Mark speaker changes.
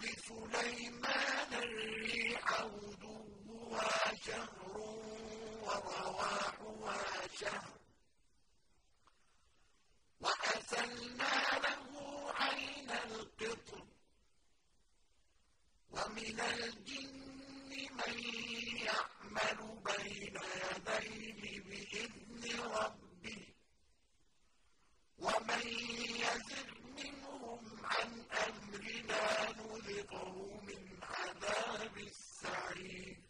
Speaker 1: وَلِسُلَيْمَانَ الرِّيحَ غُدُوُّهَا شَهْرٌ وَرَوَاحُهَا شَهْرٌ ۖ. وَأَسَلْنَا لَهُ عَيْنَ الْقِطْرِ ۖ. وَمِنَ الْجِنِّ مَن يَعْمَلُ بَيْنَ يَدَيْهِ بِإِذْنِ رَبِّهِ ۖ. وَمَن يَزِغْ Party.